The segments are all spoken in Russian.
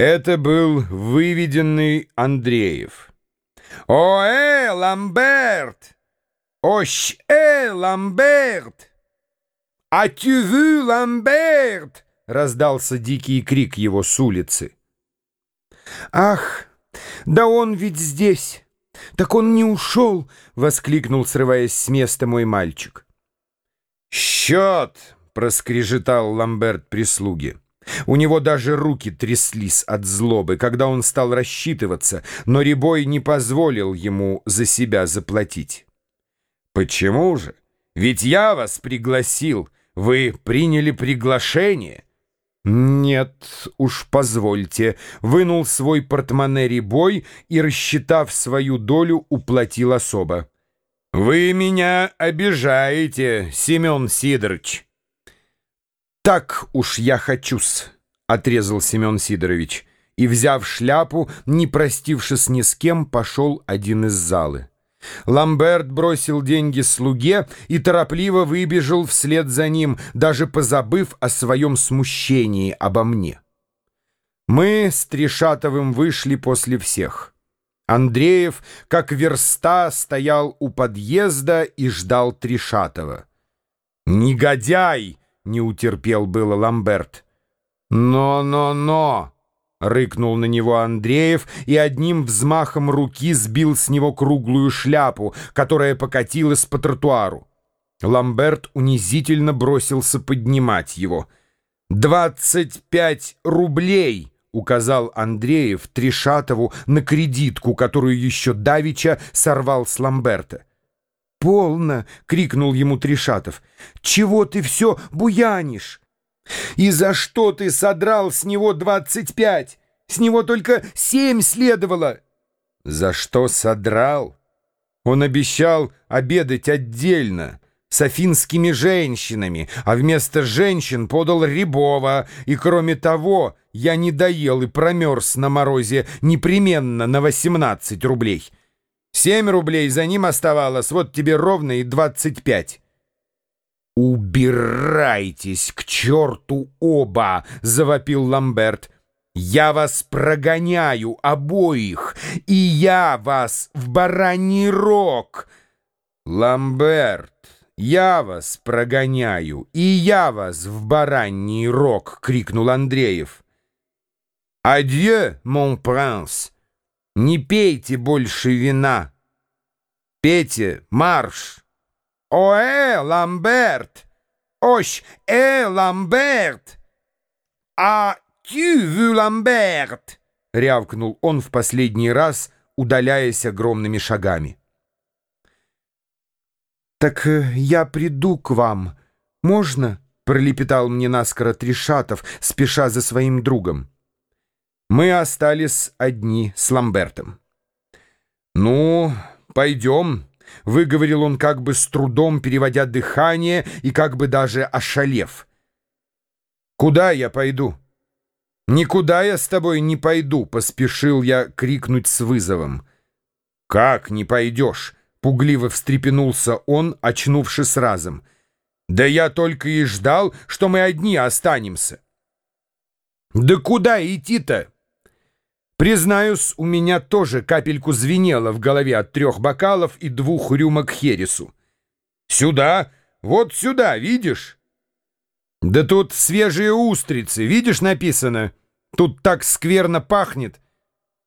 Это был выведенный Андреев. «О, э, Ламберт! Ощ, э, Ламберт! А vu, Ламберт?» — раздался дикий крик его с улицы. «Ах, да он ведь здесь! Так он не ушел!» — воскликнул, срываясь с места мой мальчик. «Счет!» — проскрежетал Ламберт прислуги. У него даже руки тряслись от злобы, когда он стал рассчитываться, но Рябой не позволил ему за себя заплатить. «Почему же? Ведь я вас пригласил. Вы приняли приглашение». «Нет, уж позвольте», — вынул свой портмоне Рябой и, рассчитав свою долю, уплатил особо. «Вы меня обижаете, Семен Сидорович». «Так уж я хочу-с», — отрезал Семен Сидорович, и, взяв шляпу, не простившись ни с кем, пошел один из залы. Ламберт бросил деньги слуге и торопливо выбежал вслед за ним, даже позабыв о своем смущении обо мне. Мы с Трешатовым вышли после всех. Андреев, как верста, стоял у подъезда и ждал Трешатова. «Негодяй!» — не утерпел было Ламберт. «Но-но-но!» — рыкнул на него Андреев и одним взмахом руки сбил с него круглую шляпу, которая покатилась по тротуару. Ламберт унизительно бросился поднимать его. «Двадцать пять рублей!» — указал Андреев Трешатову на кредитку, которую еще Давича сорвал с Ламберта. «Полно!» — крикнул ему Трешатов. «Чего ты все буянишь? И за что ты содрал с него двадцать пять? С него только семь следовало!» «За что содрал?» Он обещал обедать отдельно, с афинскими женщинами, а вместо женщин подал Рябова, и кроме того я не доел и промерз на морозе непременно на восемнадцать рублей». Семь рублей за ним оставалось, вот тебе ровно и двадцать пять. «Убирайтесь к черту оба!» — завопил Ламберт. «Я вас прогоняю обоих, и я вас в бараний рог!» «Ламберт, я вас прогоняю, и я вас в бараний рог!» — крикнул Андреев. «Адье, мон принц!» Не пейте больше вина. Пейте марш. Оэ, Ламберт! Ощ, э, Ламберт! А тю Ламберт! Рявкнул он в последний раз, удаляясь огромными шагами. «Так э, я приду к вам. Можно?» — пролепетал мне наскоро Тришатов, спеша за своим другом. Мы остались одни с Ламбертом. «Ну, пойдем», — выговорил он как бы с трудом, переводя дыхание и как бы даже ошалев. «Куда я пойду?» «Никуда я с тобой не пойду», — поспешил я крикнуть с вызовом. «Как не пойдешь?» — пугливо встрепенулся он, очнувшись разом. «Да я только и ждал, что мы одни останемся». «Да куда идти-то?» Признаюсь, у меня тоже капельку звенело в голове от трех бокалов и двух рюмок хересу. «Сюда! Вот сюда, видишь?» «Да тут свежие устрицы, видишь, написано? Тут так скверно пахнет».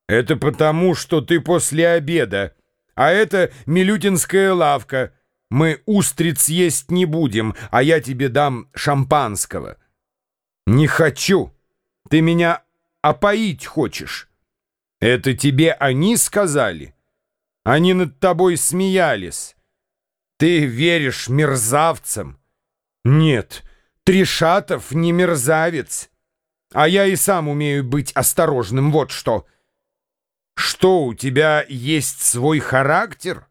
«Это потому, что ты после обеда, а это Милютинская лавка. Мы устриц есть не будем, а я тебе дам шампанского». «Не хочу. Ты меня опоить хочешь». Это тебе они сказали? Они над тобой смеялись. Ты веришь мерзавцам? Нет, Тришатов не мерзавец. А я и сам умею быть осторожным, вот что. Что, у тебя есть свой характер?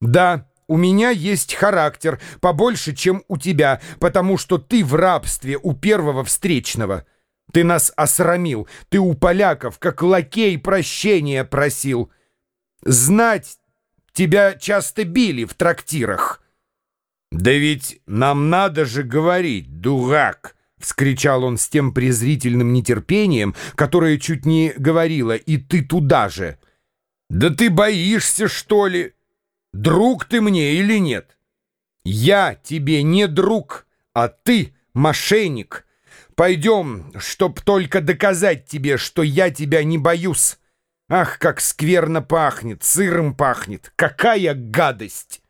Да, у меня есть характер, побольше, чем у тебя, потому что ты в рабстве у первого встречного. Ты нас осрамил, ты у поляков, как лакей, прощения просил. Знать, тебя часто били в трактирах. Да ведь нам надо же говорить, дурак, — вскричал он с тем презрительным нетерпением, которое чуть не говорило «и ты туда же». «Да ты боишься, что ли? Друг ты мне или нет? Я тебе не друг, а ты мошенник. Пойдем, чтоб только доказать тебе, что я тебя не боюсь. Ах, как скверно пахнет, сыром пахнет, какая гадость!»